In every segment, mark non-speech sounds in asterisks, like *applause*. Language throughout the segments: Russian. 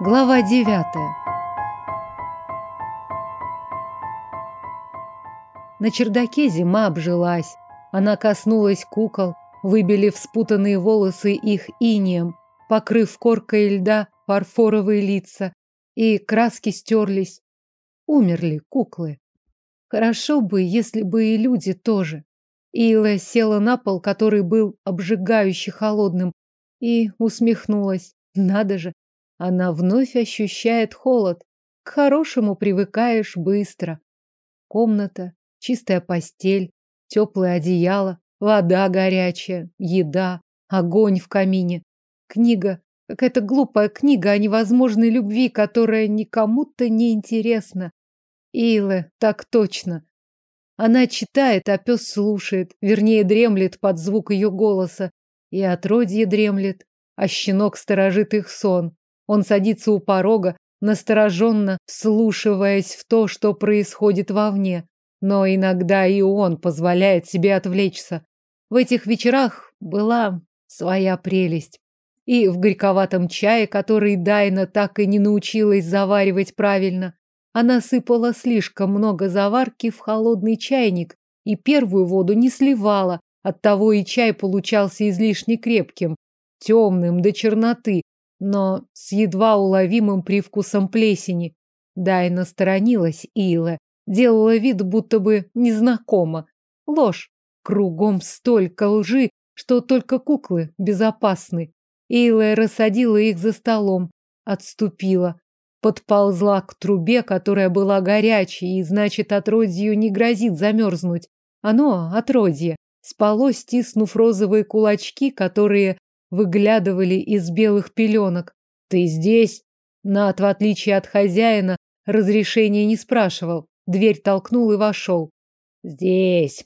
Глава девятая. На чердаке зима обжилась. Она коснулась кукол, выбили вспутанные волосы их инеем, покрыв коркой льда фарфоровые лица, и краски стерлись. Умерли куклы. Хорошо бы, если бы и люди тоже. Ила села на пол, который был обжигающе холодным, и усмехнулась. Надо же, она вновь ощущает холод. К хорошему привыкаешь быстро. Комната, чистая постель, теплое одеяло, вода горячая, еда, огонь в камине. Книга, какая-то глупая книга о невозможной любви, которая никому-то не интересна. Илэ, так точно. Она читает, а пес слушает, вернее, дремлет под звук ее голоса. И отродье дремлет, а щенок сторожит их сон. Он садится у порога, настороженно вслушиваясь в то, что происходит вовне. Но иногда и он позволяет себе отвлечься. В этих вечерах была своя прелесть. И в горьковатом чае, который Дайна так и не научилась заваривать правильно, она сыпала слишком много заварки в холодный чайник и первую воду не сливала, оттого и чай получался излишне крепким, темным до черноты, но с едва уловимым привкусом плесени. Дайна сторонилась Илы, делала вид, будто бы незнакома. Ложь. Кругом столько лжи, что только куклы безопасны. Илая рассадила их за столом, отступила, подползла к трубе, которая была горячей, и, значит, отродью не грозит замерзнуть. Оно, отродье, спало, стиснув розовые кулачки, которые выглядывали из белых пеленок. «Ты здесь?» Нат, в отличие от хозяина, разрешения не спрашивал. Дверь толкнул и вошел. «Здесь».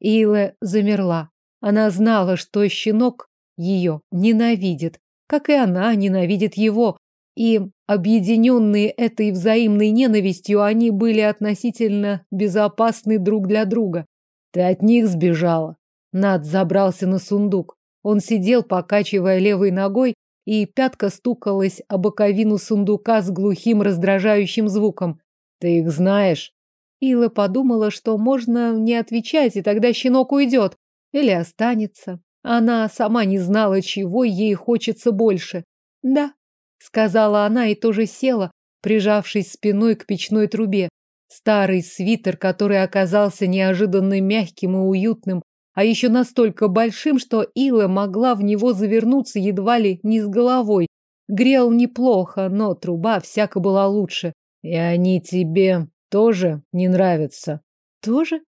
Ила замерла. Она знала, что щенок ее ненавидит, как и она ненавидит его, и, объединенные этой взаимной ненавистью, они были относительно безопасны друг для друга. «Ты от них сбежала?» Над забрался на сундук. Он сидел, покачивая левой ногой, и пятка стукалась о боковину сундука с глухим раздражающим звуком. «Ты их знаешь?» Ила подумала, что можно не отвечать, и тогда щенок уйдет. Или останется. Она сама не знала, чего ей хочется больше. «Да», — сказала она и тоже села, прижавшись спиной к печной трубе. Старый свитер, который оказался неожиданно мягким и уютным, а еще настолько большим, что Ила могла в него завернуться едва ли не с головой. Грел неплохо, но труба всяко была лучше. И они тебе тоже не нравятся. Тоже?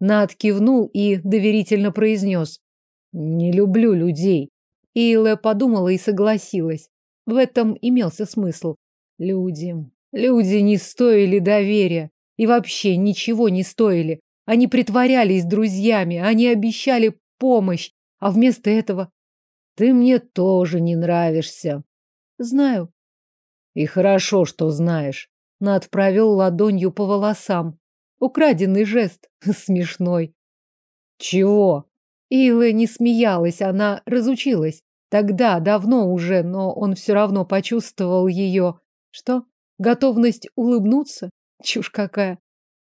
Над кивнул и доверительно произнес. Не люблю людей. Ила подумала и согласилась. В этом имелся смысл. Люди. Люди не стоили доверия. И вообще ничего не стоили. Они притворялись друзьями, они обещали помощь, а вместо этого ты мне тоже не нравишься. Знаю. И хорошо, что знаешь. Над провел ладонью по волосам. Украденный жест. *laughs* Смешной. Чего? Ила не смеялась, она разучилась. Тогда, давно уже, но он все равно почувствовал ее. Что? Готовность улыбнуться? Чушь какая.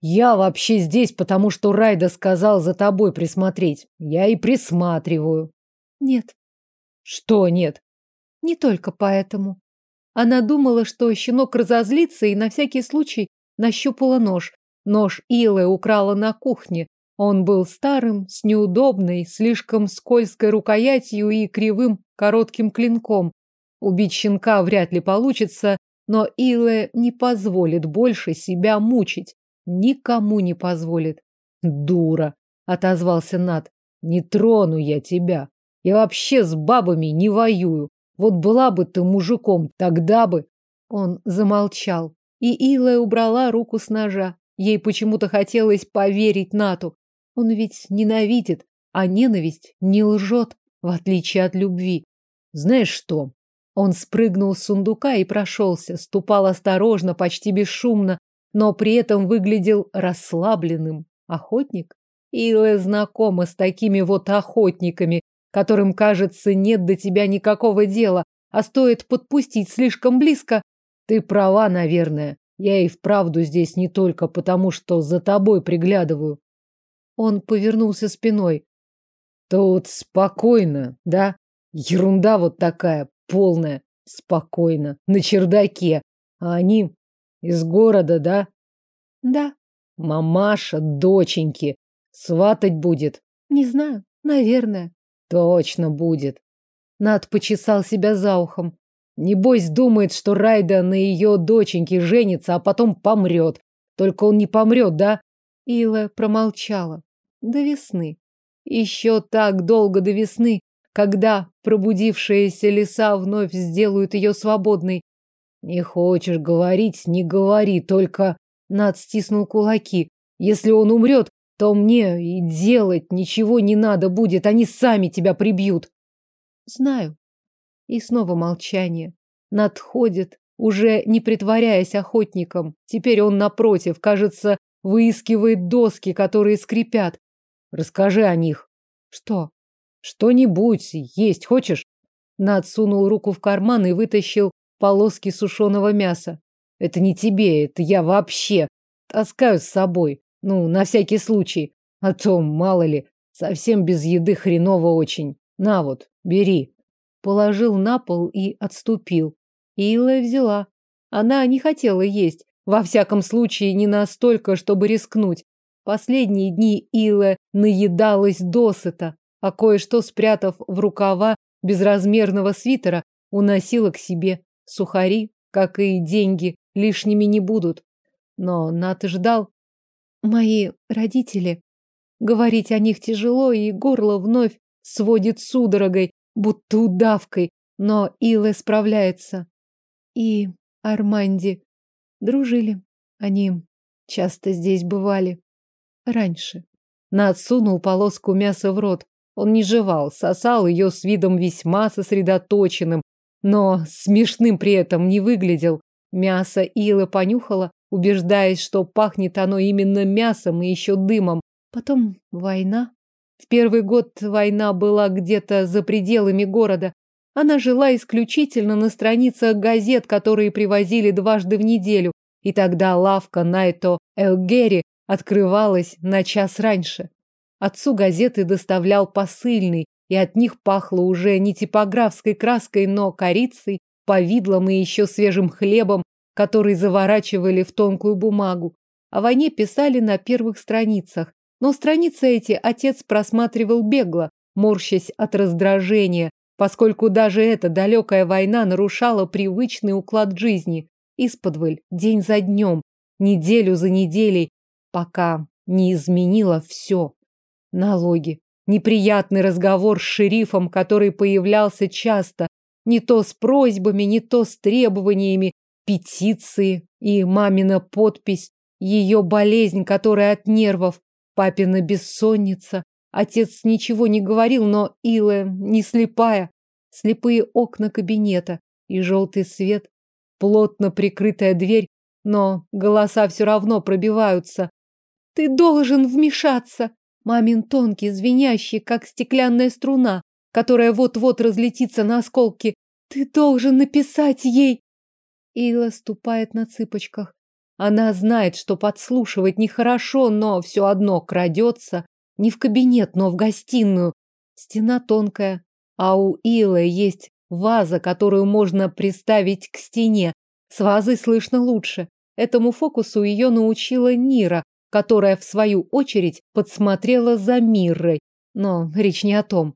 Я вообще здесь, потому что Райда сказал за тобой присмотреть. Я и присматриваю. Нет. Что нет? Не только поэтому. Она думала, что щенок разозлится и на всякий случай нащупала нож. Нож Илы украла на кухне. Он был старым, с неудобной, слишком скользкой рукоятью и кривым коротким клинком. Убить щенка вряд ли получится, но Илэ не позволит больше себя мучить. Никому не позволит. Дура, отозвался Над. Не трону я тебя. Я вообще с бабами не воюю. Вот была бы ты мужиком, тогда бы. Он замолчал, и Илая убрала руку с ножа. Ей почему-то хотелось поверить Нату. Он ведь ненавидит, а ненависть не лжет, в отличие от любви. Знаешь что? Он спрыгнул с сундука и прошелся, ступал осторожно, почти бесшумно, но при этом выглядел расслабленным. Охотник? Илэ знакома с такими вот охотниками, которым, кажется, нет до тебя никакого дела, а стоит подпустить слишком близко, Ты права, наверное. Я и вправду здесь не только потому, что за тобой приглядываю. Он повернулся спиной. Тут спокойно, да? Ерунда вот такая, полная. Спокойно. На чердаке. А они из города, да? Да. Мамаша доченьки. Сватать будет? Не знаю. Наверное. Точно будет. Над почесал себя за ухом. Небось думает, что Райда на ее доченьке женится, а потом помрет. Только он не помрет, да? Ила промолчала. До весны. Еще так долго до весны, когда пробудившиеся леса вновь сделают ее свободной. Не хочешь говорить, не говори, только Над стиснул кулаки. Если он умрет, то мне и делать ничего не надо будет, они сами тебя прибьют. Знаю. И снова молчание. Надходит, уже не притворяясь охотником. Теперь он, напротив, кажется, выискивает доски, которые скрипят. Расскажи о них. Что? Что-нибудь есть хочешь? Над сунул руку в карман и вытащил полоски сушеного мяса. Это не тебе, это я вообще таскаю с собой. Ну, на всякий случай. А то, мало ли, совсем без еды хреново очень. На вот, бери. Положил на пол и отступил. Ила взяла. Она не хотела есть. Во всяком случае, не настолько, чтобы рискнуть. Последние дни Ила наедалась досыта, а кое-что, спрятав в рукава безразмерного свитера, уносила к себе. Сухари, как и деньги, лишними не будут. Но Нат ждал. Мои родители. Говорить о них тяжело, и горло вновь сводит судорогой, будто удавкой, но Илэ справляется. И Арманди дружили. Они часто здесь бывали. Раньше. Над сунул полоску мяса в рот. Он не жевал, сосал ее с видом весьма сосредоточенным, но смешным при этом не выглядел. Мясо Ила понюхала, убеждаясь, что пахнет оно именно мясом и еще дымом. Потом война. В первый год война была где-то за пределами города. Она жила исключительно на страницах газет, которые привозили дважды в неделю, и тогда лавка Найто Элгери открывалась на час раньше. Отцу газеты доставлял посыльный, и от них пахло уже не типографской краской, но корицей, повидлом и еще свежим хлебом, который заворачивали в тонкую бумагу. О войне писали на первых страницах, но страницы эти отец просматривал бегло, морщась от раздражения, поскольку даже эта далекая война нарушала привычный уклад жизни. Исподволь, день за днем, неделю за неделей, пока не изменила все. Налоги, неприятный разговор с шерифом, который появлялся часто, не то с просьбами, не то с требованиями, петиции и мамина подпись, ее болезнь, которая от нервов, папина бессонница. Отец ничего не говорил, но Ила не слепая. Слепые окна кабинета и желтый свет, плотно прикрытая дверь, но голоса все равно пробиваются. Ты должен вмешаться. Мамин тонкий, звенящий, как стеклянная струна, которая вот-вот разлетится на осколки. Ты должен написать ей. Ила ступает на цыпочках. Она знает, что подслушивать нехорошо, но все одно крадется. Не в кабинет, но в гостиную. Стена тонкая, а у Илы есть ваза, которую можно приставить к стене. С вазой слышно лучше. Этому фокусу ее научила Нира, которая, в свою очередь, подсмотрела за Миррой. Но речь не о том.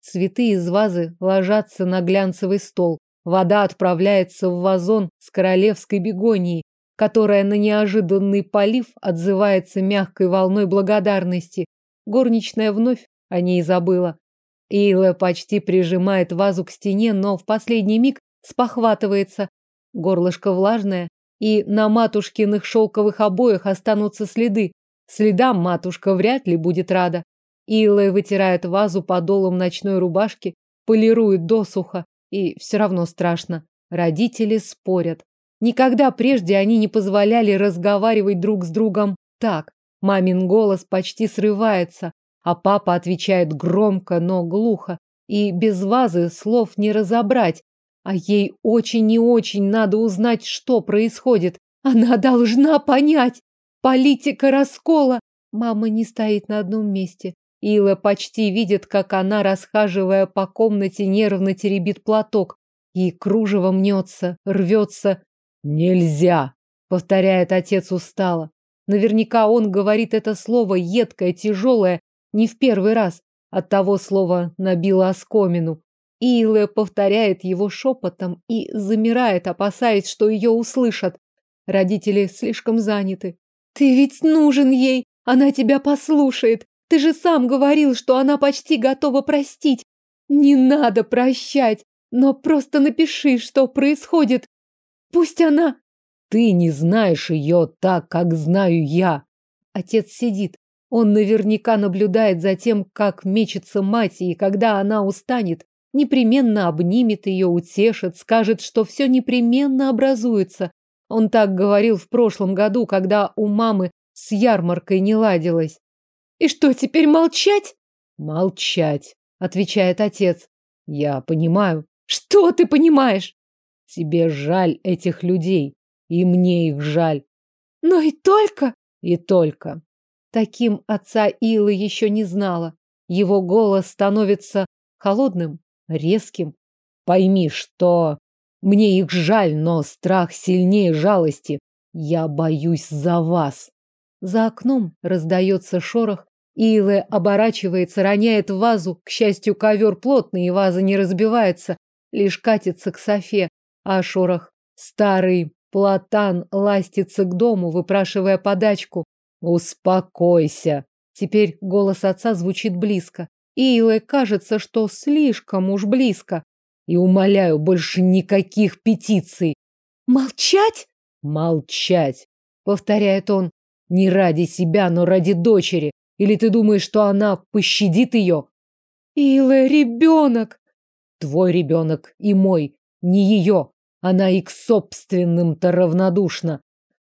Цветы из вазы ложатся на глянцевый стол. Вода отправляется в вазон с королевской бегонией, которая на неожиданный полив отзывается мягкой волной благодарности. Горничная вновь о ней забыла. Ила почти прижимает вазу к стене, но в последний миг спохватывается. Горлышко влажное, и на матушкиных шелковых обоях останутся следы. Следам матушка вряд ли будет рада. Илла вытирает вазу подолом ночной рубашки, полирует досуха, и все равно страшно. Родители спорят. Никогда прежде они не позволяли разговаривать друг с другом так. Мамин голос почти срывается, а папа отвечает громко, но глухо, и без вазы слов не разобрать. А ей очень и очень надо узнать, что происходит. Она должна понять. Политика раскола. Мама не стоит на одном месте. Ила почти видит, как она, расхаживая по комнате, нервно теребит платок. И кружево мнется, рвется. «Нельзя!» — повторяет отец устало. Наверняка он говорит это слово едкое, тяжелое, не в первый раз. От того слова набило оскомину. Илэ повторяет его шепотом и замирает, опасаясь, что ее услышат. Родители слишком заняты. «Ты ведь нужен ей! Она тебя послушает! Ты же сам говорил, что она почти готова простить! Не надо прощать, но просто напиши, что происходит! Пусть она...» Ты не знаешь ее так, как знаю я. Отец сидит. Он наверняка наблюдает за тем, как мечется мать, и когда она устанет, непременно обнимет ее, утешит, скажет, что все непременно образуется. Он так говорил в прошлом году, когда у мамы с ярмаркой не ладилось. И что, теперь молчать? Молчать, отвечает отец. Я понимаю. Что ты понимаешь? Тебе жаль этих людей. И мне их жаль. Но и только... И только. Таким отца Илы еще не знала. Его голос становится холодным, резким. Пойми, что мне их жаль, но страх сильнее жалости. Я боюсь за вас. За окном раздается шорох. Илэ оборачивается, роняет вазу. К счастью, ковер плотный, и ваза не разбивается, лишь катится к Софе. А шорох старый Платан ластится к дому, выпрашивая подачку. «Успокойся!» Теперь голос отца звучит близко. И Илой кажется, что слишком уж близко. И умоляю, больше никаких петиций. «Молчать?» «Молчать!» — повторяет он. «Не ради себя, но ради дочери. Или ты думаешь, что она пощадит ее?» «Илэ, ребенок!» «Твой ребенок и мой, не ее. Она и к собственным-то равнодушна.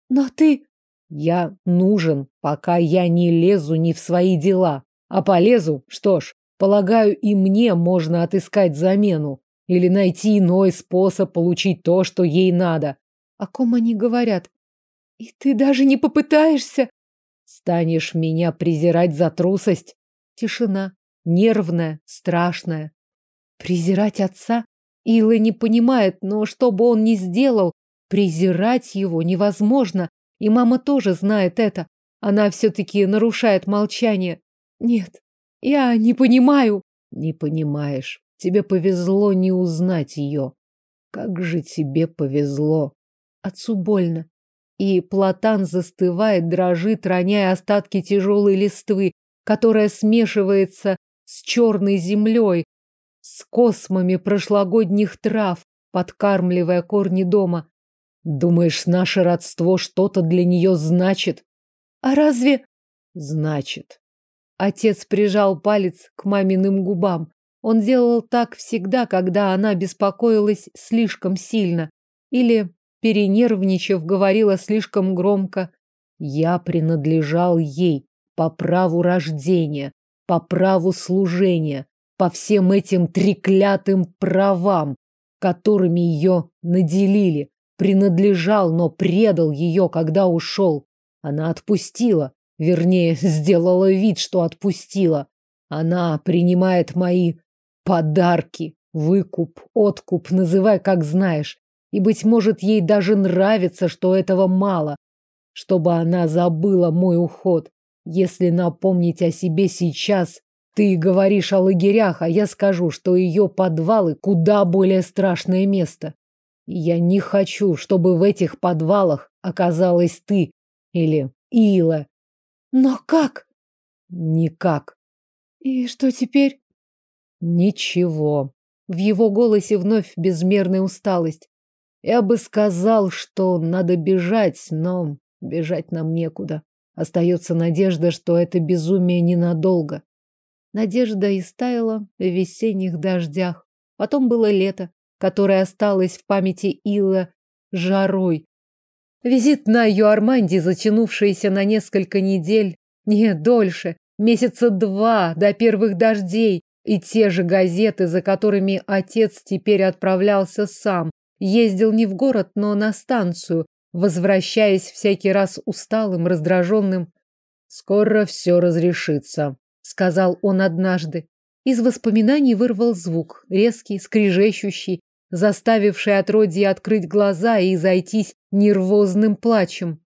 Но ты... Я нужен, пока я не лезу ни в свои дела. А полезу, что ж, полагаю, и мне можно отыскать замену. Или найти иной способ получить то, что ей надо. О ком они говорят? И ты даже не попытаешься? Станешь меня презирать за трусость? Тишина. Нервная, страшная. Презирать отца? Илла не понимает, но что бы он ни сделал, презирать его невозможно. И мама тоже знает это. Она все-таки нарушает молчание. Нет, я не понимаю. Не понимаешь. Тебе повезло не узнать ее. Как же тебе повезло. Отцу больно. И платан застывает, дрожит, роняя остатки тяжелой листвы, которая смешивается с черной землей, с космами прошлогодних трав, подкармливая корни дома. Думаешь, наше родство что-то для нее значит? А разве... Значит. Отец прижал палец к маминым губам. Он делал так всегда, когда она беспокоилась слишком сильно. Или, перенервничав, говорила слишком громко. Я принадлежал ей по праву рождения, по праву служения по всем этим треклятым правам, которыми ее наделили. Принадлежал, но предал ее, когда ушел. Она отпустила, вернее, *laughs* сделала вид, что отпустила. Она принимает мои подарки, выкуп, откуп, называй как знаешь. И, быть может, ей даже нравится, что этого мало, чтобы она забыла мой уход. Если напомнить о себе сейчас, ты говоришь о лагерях, а я скажу, что ее подвалы куда более страшное место. Я не хочу, чтобы в этих подвалах оказалась ты или Ила. Но как? Никак. И что теперь? Ничего. В его голосе вновь безмерная усталость. Я бы сказал, что надо бежать, но бежать нам некуда. Остается надежда, что это безумие ненадолго. Надежда истаяла в весенних дождях. Потом было лето, которое осталось в памяти Илла жарой. Визит на Юарманди, затянувшийся на несколько недель, не дольше, месяца два до первых дождей, И те же газеты, за которыми отец теперь отправлялся сам, ездил не в город, но на станцию, возвращаясь всякий раз усталым, раздраженным. «Скоро все разрешится», — сказал он однажды. Из воспоминаний вырвал звук, резкий, скрижещущий, заставивший отродье открыть глаза и зайтись нервозным плачем.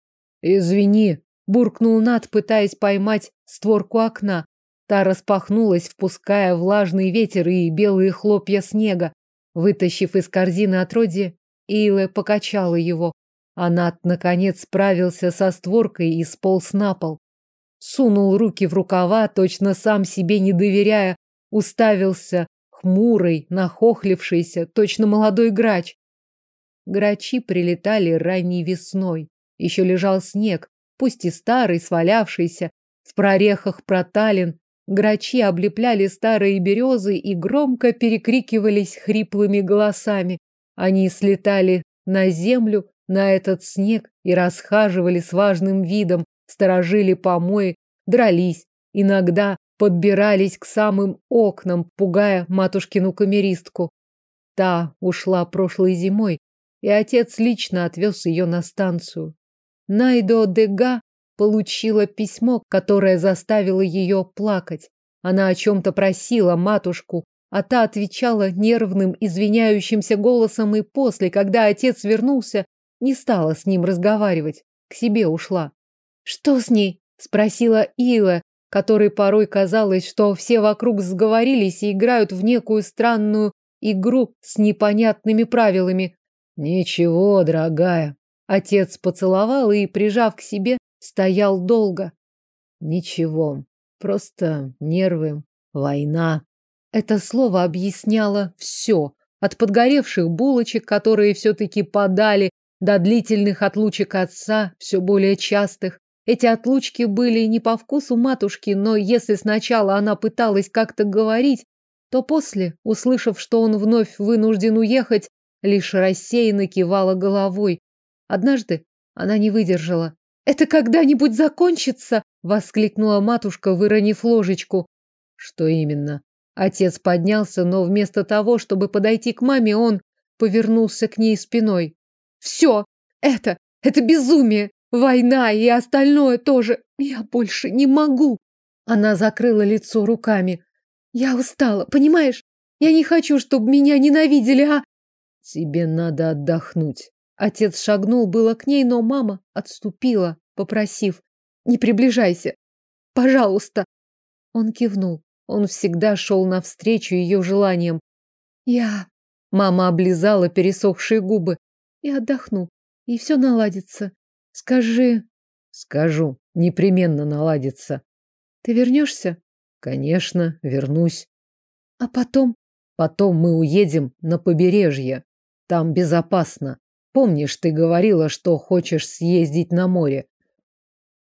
«Извини», — буркнул Над, пытаясь поймать створку окна. Та распахнулась, впуская влажный ветер и белые хлопья снега. Вытащив из корзины отродье, Илэ покачала его. Анат, наконец, справился со створкой и сполз на пол. Сунул руки в рукава, точно сам себе не доверяя, уставился, хмурый, нахохлившийся, точно молодой грач. Грачи прилетали ранней весной. Еще лежал снег, пусть и старый, свалявшийся, в прорехах проталин. Грачи облепляли старые березы и громко перекрикивались хриплыми голосами. Они слетали на землю, на этот снег и расхаживали с важным видом, сторожили помои, дрались, иногда подбирались к самым окнам, пугая матушкину камеристку. Та ушла прошлой зимой, и отец лично отвез ее на станцию. Найдо Дега получила письмо, которое заставило ее плакать. Она о чем-то просила матушку, а та отвечала нервным, извиняющимся голосом, и после, когда отец вернулся, не стала с ним разговаривать, к себе ушла. «Что с ней?» – спросила Ила, которой порой казалось, что все вокруг сговорились и играют в некую странную игру с непонятными правилами. Ничего, дорогая. Отец поцеловал и, прижав к себе, стоял долго. Ничего, просто нервы, война. Это слово объясняло все, от подгоревших булочек, которые все-таки подали, до длительных отлучек отца, все более частых, эти отлучки были не по вкусу матушки, но если сначала она пыталась как-то говорить, то после, услышав, что он вновь вынужден уехать, лишь рассеянно кивала головой. Однажды она не выдержала. «Это когда-нибудь закончится?» — воскликнула матушка, выронив ложечку. «Что именно?» Отец поднялся, но вместо того, чтобы подойти к маме, он повернулся к ней спиной. «Все! Это! Это безумие! Война и остальное тоже. Я больше не могу. Она закрыла лицо руками. Я устала, понимаешь? Я не хочу, чтобы меня ненавидели, а... Тебе надо отдохнуть. Отец шагнул было к ней, но мама отступила, попросив. Не приближайся. Пожалуйста. Он кивнул. Он всегда шел навстречу ее желаниям. Я... Мама облизала пересохшие губы. Я отдохну, и все наладится. Скажи. Скажу. Непременно наладится. Ты вернешься? Конечно, вернусь. А потом? Потом мы уедем на побережье. Там безопасно. Помнишь, ты говорила, что хочешь съездить на море?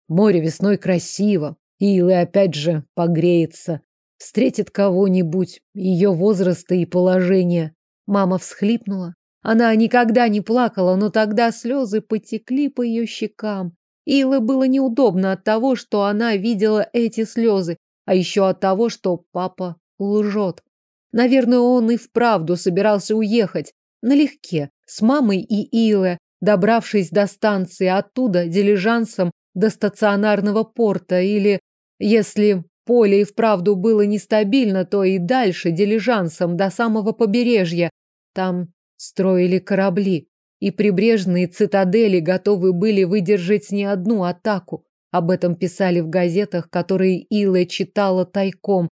Море весной красиво. Илы опять же погреется. Встретит кого-нибудь ее возраста и положения. Мама всхлипнула. Она никогда не плакала, но тогда слезы потекли по ее щекам. Илы было неудобно от того, что она видела эти слезы, а еще от того, что папа лжет. Наверное, он и вправду собирался уехать. Налегке, с мамой и Иле, добравшись до станции, оттуда дилижансом до стационарного порта или, если поле и вправду было нестабильно, то и дальше дилижансом до самого побережья. Там строили корабли, и прибрежные цитадели готовы были выдержать не одну атаку. Об этом писали в газетах, которые Илэ читала тайком,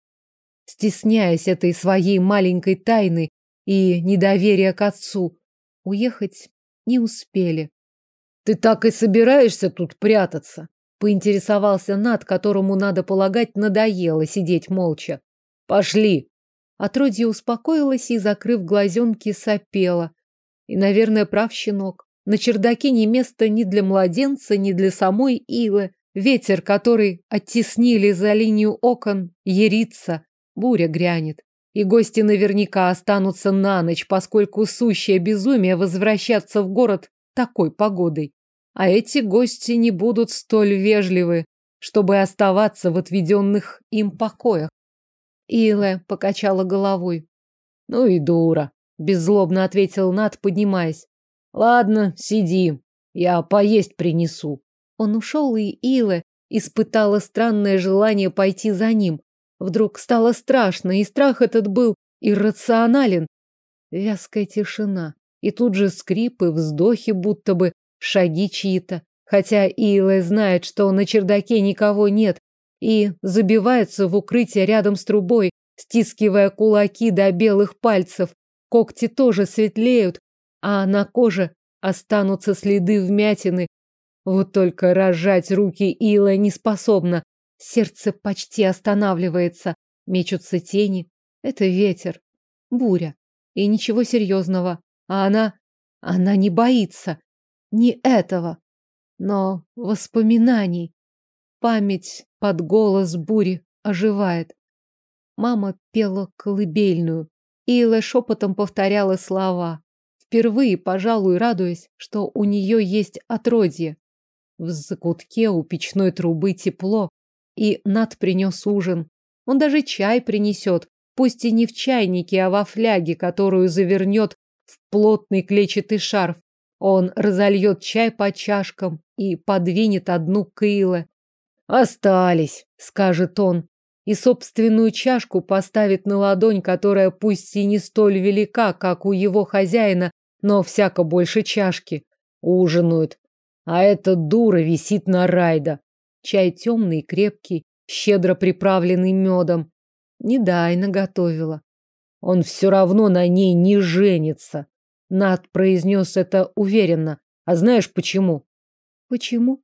стесняясь этой своей маленькой тайны и недоверия к отцу. Уехать не успели. «Ты так и собираешься тут прятаться?» поинтересовался Над, которому, надо полагать, надоело сидеть молча. «Пошли!» Отродье успокоилась и, закрыв глазенки, сопела. И, наверное, прав щенок. На чердаке не место ни для младенца, ни для самой Илы. Ветер, который оттеснили за линию окон, ерится. Буря грянет. И гости наверняка останутся на ночь, поскольку сущее безумие возвращаться в город такой погодой. А эти гости не будут столь вежливы, чтобы оставаться в отведенных им покоях. Илэ покачала головой. Ну и дура, беззлобно ответил Над, поднимаясь. Ладно, сиди, я поесть принесу. Он ушел, и Илэ испытала странное желание пойти за ним. Вдруг стало страшно, и страх этот был иррационален. Вязкая тишина, и тут же скрипы, вздохи, будто бы шаги чьи-то. Хотя Илэ знает, что на чердаке никого нет, и забивается в укрытие рядом с трубой, стискивая кулаки до белых пальцев. Когти тоже светлеют, а на коже останутся следы вмятины. Вот только разжать руки Ила не способна. Сердце почти останавливается. Мечутся тени. Это ветер. Буря. И ничего серьезного. А она... Она не боится. Не этого. Но воспоминаний. Память под голос бури оживает. Мама пела колыбельную. Ила шепотом повторяла слова. Впервые, пожалуй, радуясь, что у нее есть отродье. В закутке у печной трубы тепло, и Над принес ужин. Он даже чай принесет, пусть и не в чайнике, а во фляге, которую завернет в плотный клетчатый шарф. Он разольет чай по чашкам и подвинет одну к Иле. «Остались», — скажет он, и собственную чашку поставит на ладонь, которая пусть и не столь велика, как у его хозяина, но всяко больше чашки. Ужинают. А эта дура висит на райда. Чай темный и крепкий, щедро приправленный медом. Не дай наготовила. Он все равно на ней не женится. Над произнес это уверенно. А знаешь почему? Почему?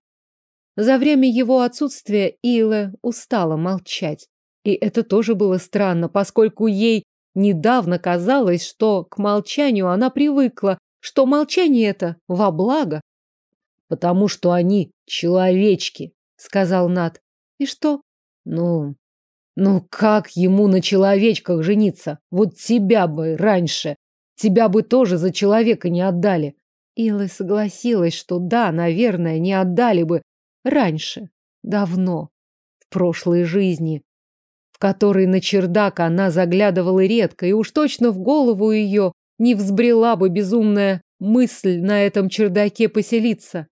За время его отсутствия Илэ устала молчать. И это тоже было странно, поскольку ей недавно казалось, что к молчанию она привыкла, что молчание это во благо. Потому что они человечки, сказал Нат. И что? Ну, ну как ему на человечках жениться? Вот тебя бы раньше, тебя бы тоже за человека не отдали. Илла согласилась, что да, наверное, не отдали бы, Раньше. Давно. В прошлой жизни. В которой на чердак она заглядывала редко, и уж точно в голову ее не взбрела бы безумная мысль на этом чердаке поселиться.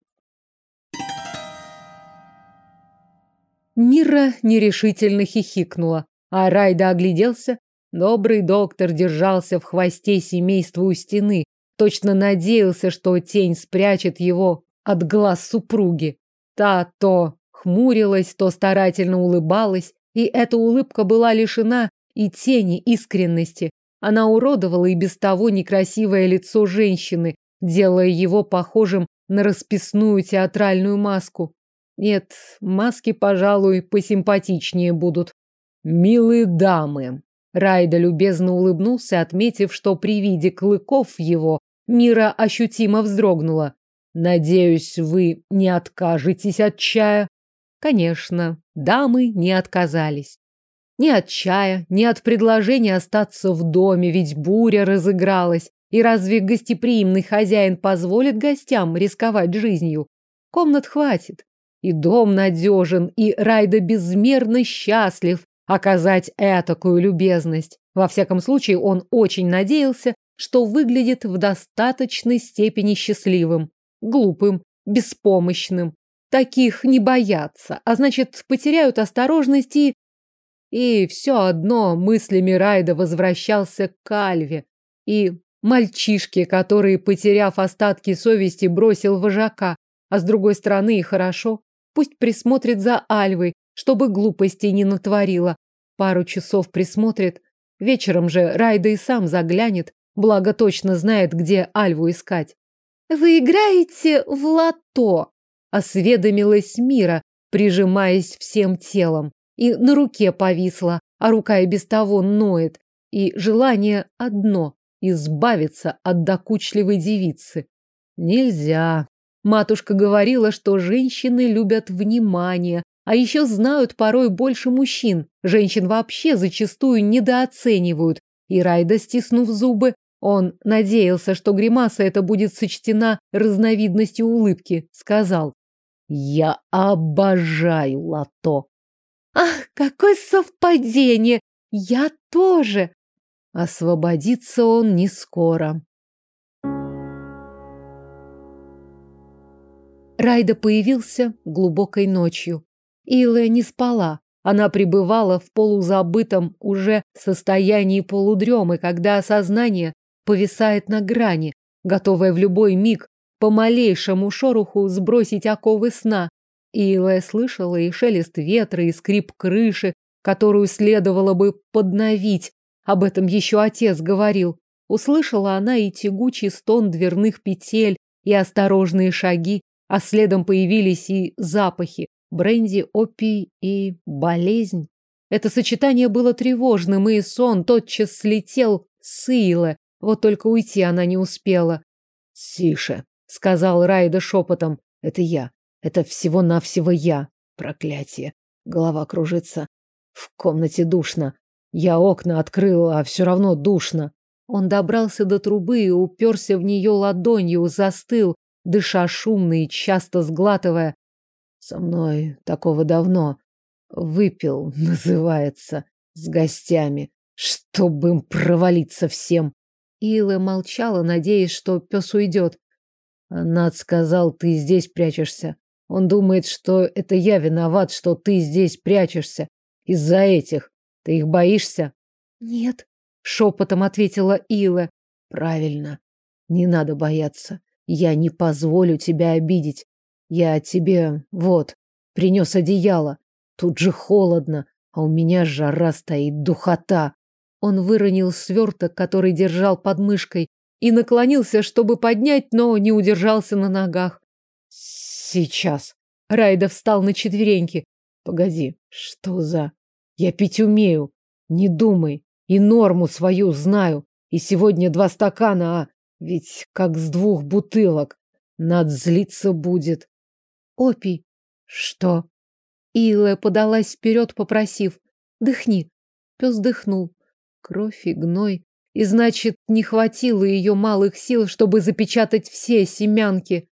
Мира нерешительно хихикнула, а Райда огляделся. Добрый доктор держался в хвосте семейства у стены, точно надеялся, что тень спрячет его от глаз супруги. Та то хмурилась, то старательно улыбалась, и эта улыбка была лишена и тени искренности. Она уродовала и без того некрасивое лицо женщины, делая его похожим на расписную театральную маску. Нет, маски, пожалуй, посимпатичнее будут. Милые дамы. Райда любезно улыбнулся, отметив, что при виде клыков его Мира ощутимо вздрогнула. Надеюсь, вы не откажетесь от чая? Конечно, дамы не отказались. Ни от чая, ни от предложения остаться в доме, ведь буря разыгралась. И разве гостеприимный хозяин позволит гостям рисковать жизнью? Комнат хватит. И дом надежен, и Райда безмерно счастлив оказать этакую любезность. Во всяком случае, он очень надеялся, что выглядит в достаточной степени счастливым глупым, беспомощным. Таких не боятся, а значит, потеряют осторожность и... И все одно мыслями Райда возвращался к Альве и мальчишке, который, потеряв остатки совести, бросил вожака. А с другой стороны и хорошо. Пусть присмотрит за Альвой, чтобы глупостей не натворила. Пару часов присмотрит. Вечером же Райда и сам заглянет, благо точно знает, где Альву искать. «Вы играете в лото?» — осведомилась Мира, прижимаясь всем телом. И на руке повисла, а рука и без того ноет. И желание одно — избавиться от докучливой девицы. Нельзя. Матушка говорила, что женщины любят внимание, а еще знают порой больше мужчин. Женщин вообще зачастую недооценивают. И Райда, стиснув зубы, он надеялся, что гримаса эта будет сочтена разновидностью улыбки. Сказал, «Я обожаю лото». «Ах, какое совпадение! Я тоже. Освободится он не скоро. Райда появился глубокой ночью. Илая не спала. Она пребывала в полузабытом уже состоянии полудремы, когда сознание повисает на грани, готовое в любой миг по малейшему шороху сбросить оковы сна. Илая слышала и шелест ветра, и скрип крыши, которую следовало бы подновить. Об этом еще отец говорил. Услышала она и тягучий стон дверных петель, и осторожные шаги, а следом появились и запахи бренди, опий и болезнь. Это сочетание было тревожным, и сон тотчас слетел с Илы, вот только уйти она не успела. «Тише», — сказал Райда шепотом, — «это я, это всего-навсего я, проклятие, голова кружится, в комнате душно, я окна открыл, а все равно душно». Он добрался до трубы и уперся в нее ладонью, застыл, дыша шумно и часто сглатывая. Со мной такого давно. Выпил, *laughs* называется, с гостями, чтобы им провалиться всем. Ила молчала, надеясь, что пес уйдет. Над сказал, ты здесь прячешься. Он думает, что это я виноват, что ты здесь прячешься. Из-за этих. Ты их боишься? Нет, шепотом ответила Ила. Правильно. Не надо бояться. Я не позволю тебя обидеть. Я тебе, вот, принес одеяло. Тут же холодно, а у меня жара стоит, духота. Он выронил сверток, который держал под мышкой, и наклонился, чтобы поднять, но не удержался на ногах. Сейчас. Райда встал на четвереньки. Погоди, что за... Я пить умею. Не думай. И норму свою знаю. И сегодня два стакана, а ведь как с двух бутылок. Над злиться будет. Опий. Что? Илэ подалась вперед, попросив. Дыхни. Пес дыхнул. Кровь и гной. И значит, не хватило ее малых сил, чтобы запечатать все семянки.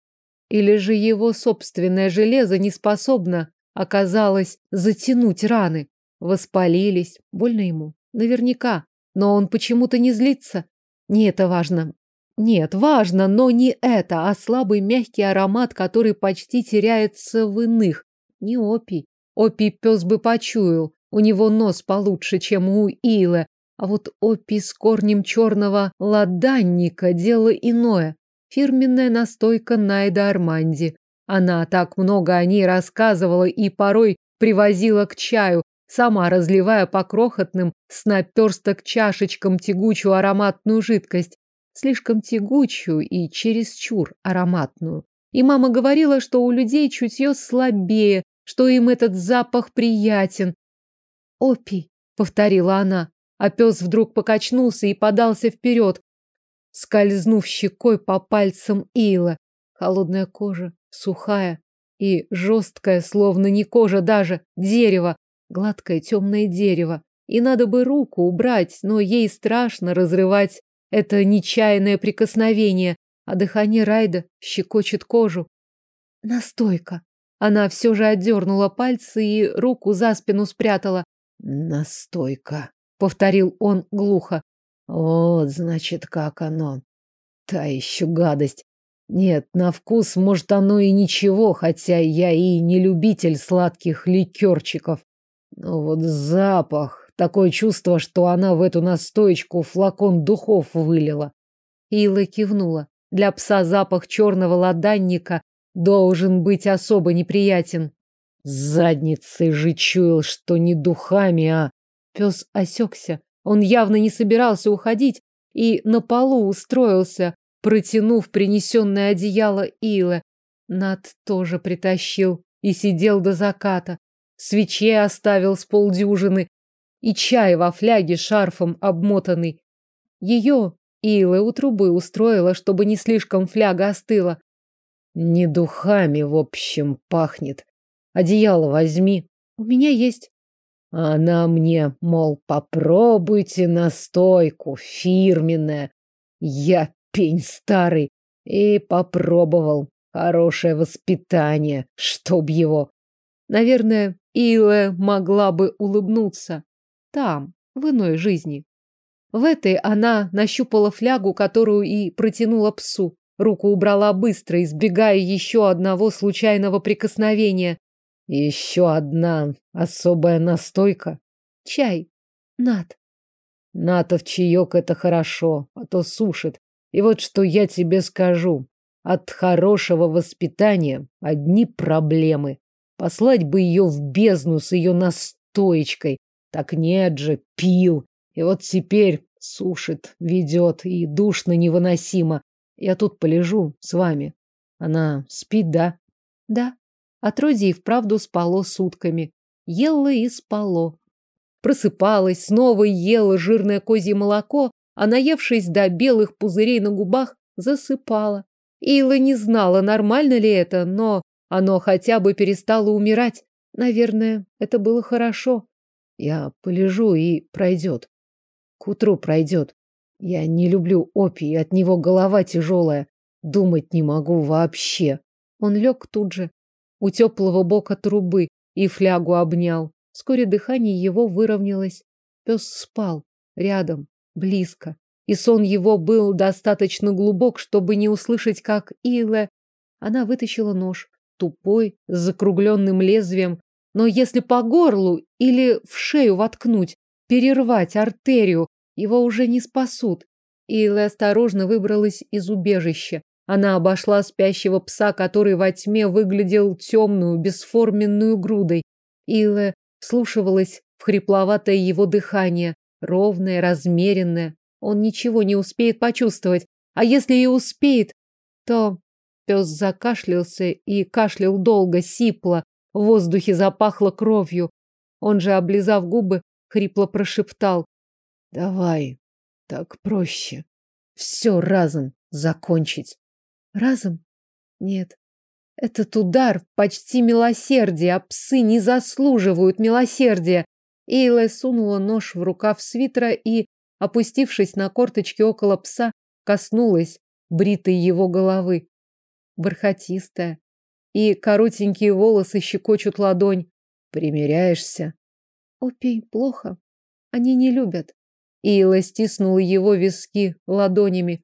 Или же его собственное железо не способно оказалось затянуть раны. Воспалились. Больно ему. Наверняка. Но он почему-то не злится. Не это важно. Нет, важно, но не это, а слабый мягкий аромат, который почти теряется в иных. Не опий. Опий пес бы почуял. У него нос получше, чем у Илы. А вот опий с корнем черного ладанника – дело иное. Фирменная настойка Найда Арманди. Она так много о ней рассказывала и порой привозила к чаю, сама разливая по крохотным с наперсток чашечкам тягучую ароматную жидкость слишком тягучую и чересчур ароматную. И мама говорила, что у людей чутье слабее, что им этот запах приятен. «Опий», — повторила она, а пес вдруг покачнулся и подался вперед, скользнув щекой по пальцам Ила. Холодная кожа, сухая и жесткая, словно не кожа даже, дерево, гладкое темное дерево. И надо бы руку убрать, но ей страшно разрывать это нечаянное прикосновение, а дыхание Райда щекочет кожу. Настойка. Она все же отдернула пальцы и руку за спину спрятала. Настойка, повторил он глухо. Вот, значит, как оно. Та еще гадость. Нет, на вкус, может, оно и ничего, хотя я и не любитель сладких ликерчиков. Но вот запах, Такое чувство, что она в эту настоечку флакон духов вылила. Ила кивнула. Для пса запах черного ладанника должен быть особо неприятен. Задницей же чуял, что не духами, а... Пес осекся. Он явно не собирался уходить и на полу устроился, протянув принесенное одеяло Илы. Над тоже притащил и сидел до заката. Свечей оставил с полдюжины, и чай во фляге шарфом обмотанный. Ее Ила у трубы устроила, чтобы не слишком фляга остыла. Не духами, в общем, пахнет. Одеяло возьми. У меня есть. Она мне, мол, попробуйте настойку, фирменная. Я пень старый. И попробовал. Хорошее воспитание, чтоб его. Наверное, Ила могла бы улыбнуться. Там, в иной жизни. В этой она нащупала флягу, которую и протянула псу. Руку убрала быстро, избегая еще одного случайного прикосновения. Еще одна особая настойка. Чай. Над. Натов чаек — это хорошо, а то сушит. И вот что я тебе скажу. От хорошего воспитания одни проблемы. Послать бы ее в бездну с ее настоечкой. Так нет же, пил. И вот теперь сушит, ведет, и душно невыносимо. Я тут полежу с вами. Она спит, да? Да. Отродье и вправду спало сутками. Ело и спало. Просыпалась, снова ела жирное козье молоко, а наевшись до белых пузырей на губах, засыпала. Ила не знала, нормально ли это, но оно хотя бы перестало умирать. Наверное, это было хорошо. Я полежу и пройдет. К утру пройдет. Я не люблю опий, от него голова тяжелая. Думать не могу вообще. Он лег тут же, у теплого бока трубы, и флягу обнял. Вскоре дыхание его выровнялось. Пес спал, рядом, близко. И сон его был достаточно глубок, чтобы не услышать, как Иле... Она вытащила нож, тупой, с закругленным лезвием. Но если по горлу или в шею воткнуть, перервать артерию, его уже не спасут. Илэ осторожно выбралась из убежища. Она обошла спящего пса, который во тьме выглядел темную, бесформенную грудой. Илэ вслушивалась в хрипловатое его дыхание, ровное, размеренное. Он ничего не успеет почувствовать. А если и успеет, то... Пес закашлялся и кашлял долго, сипло. В воздухе запахло кровью. Он же, облизав губы, хрипло прошептал. Давай, так проще. Все разом закончить. Разом? Нет. Этот удар почти милосердие, а псы не заслуживают милосердия. Эйла сунула нож в рукав свитера и, опустившись на корточки около пса, коснулась бритой его головы. Бархатистая. И коротенькие волосы щекочут ладонь. Примеряешься? Опей плохо. Они не любят. Ила стиснула его виски ладонями.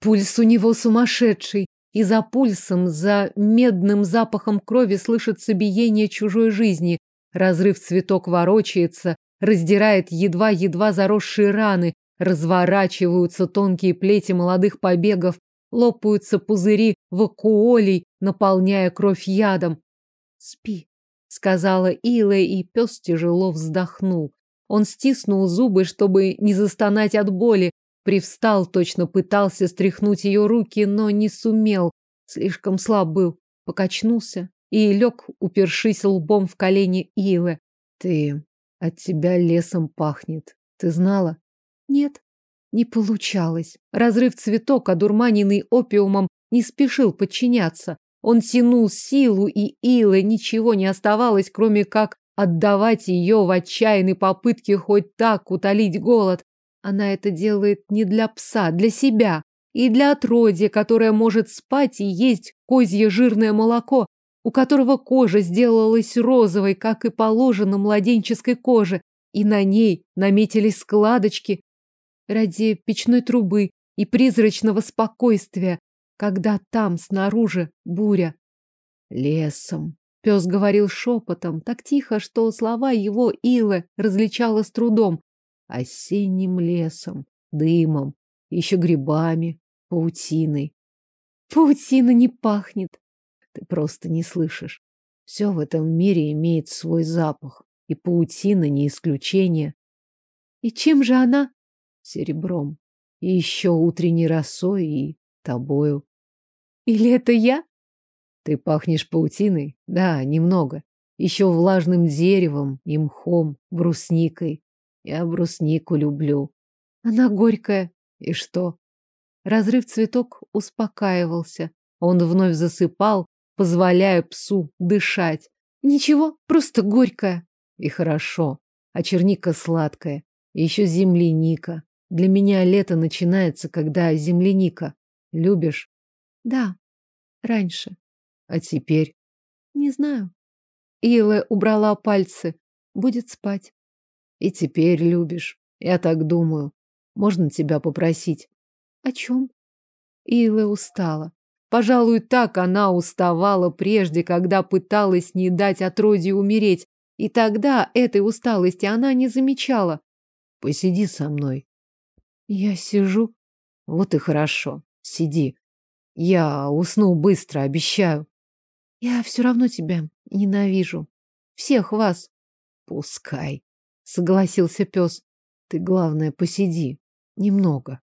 Пульс у него сумасшедший, и за пульсом, за медным запахом крови слышится биение чужой жизни. Разрыв цветок ворочается, раздирает едва-едва заросшие раны, разворачиваются тонкие плети молодых побегов, лопаются пузыри вакуолей, наполняя кровь ядом. «Спи», — сказала Ила, и пес тяжело вздохнул. Он стиснул зубы, чтобы не застонать от боли, привстал, точно пытался стряхнуть ее руки, но не сумел, слишком слаб был, покачнулся и лег, упершись лбом в колени Илы. Ты, от тебя лесом пахнет. Ты знала? Нет, не получалось. Разрыв цветок, одурманенный опиумом, не спешил подчиняться. Он тянул силу, и Илы ничего не оставалось, кроме как отдавать ее в отчаянной попытке хоть так утолить голод. Она это делает не для пса, для себя и для отродья, которое может спать и есть козье жирное молоко, у которого кожа сделалась розовой, как и положено младенческой коже, и на ней наметились складочки ради печной трубы и призрачного спокойствия, когда там снаружи буря. Лесом, Пес говорил шепотом, так тихо, что слова его Илы различала с трудом. Осенним лесом, дымом, еще грибами, паутиной. Паутина не пахнет. Ты просто не слышишь. Все в этом мире имеет свой запах, и паутина не исключение. И чем же она? Серебром. И еще утренней росой и тобою. Или это я? Ты пахнешь паутиной? Да, немного. Еще влажным деревом и мхом, брусникой. Я бруснику люблю. Она горькая. И что? Разрыв цветок успокаивался. Он вновь засыпал, позволяя псу дышать. Ничего, просто горькая. И хорошо. А черника сладкая. И еще земляника. Для меня лето начинается, когда земляника. Любишь? Да, раньше. А теперь? Не знаю. Ила убрала пальцы. Будет спать. И теперь любишь. Я так думаю. Можно тебя попросить? О чем? Илла устала. Пожалуй, так она уставала прежде, когда пыталась не дать отродью умереть. И тогда этой усталости она не замечала. Посиди со мной. Я сижу. Вот и хорошо. Сиди. Я усну быстро, обещаю. Я все равно тебя ненавижу. Всех вас. Пускай, согласился пес. Ты, главное, посиди. Немного.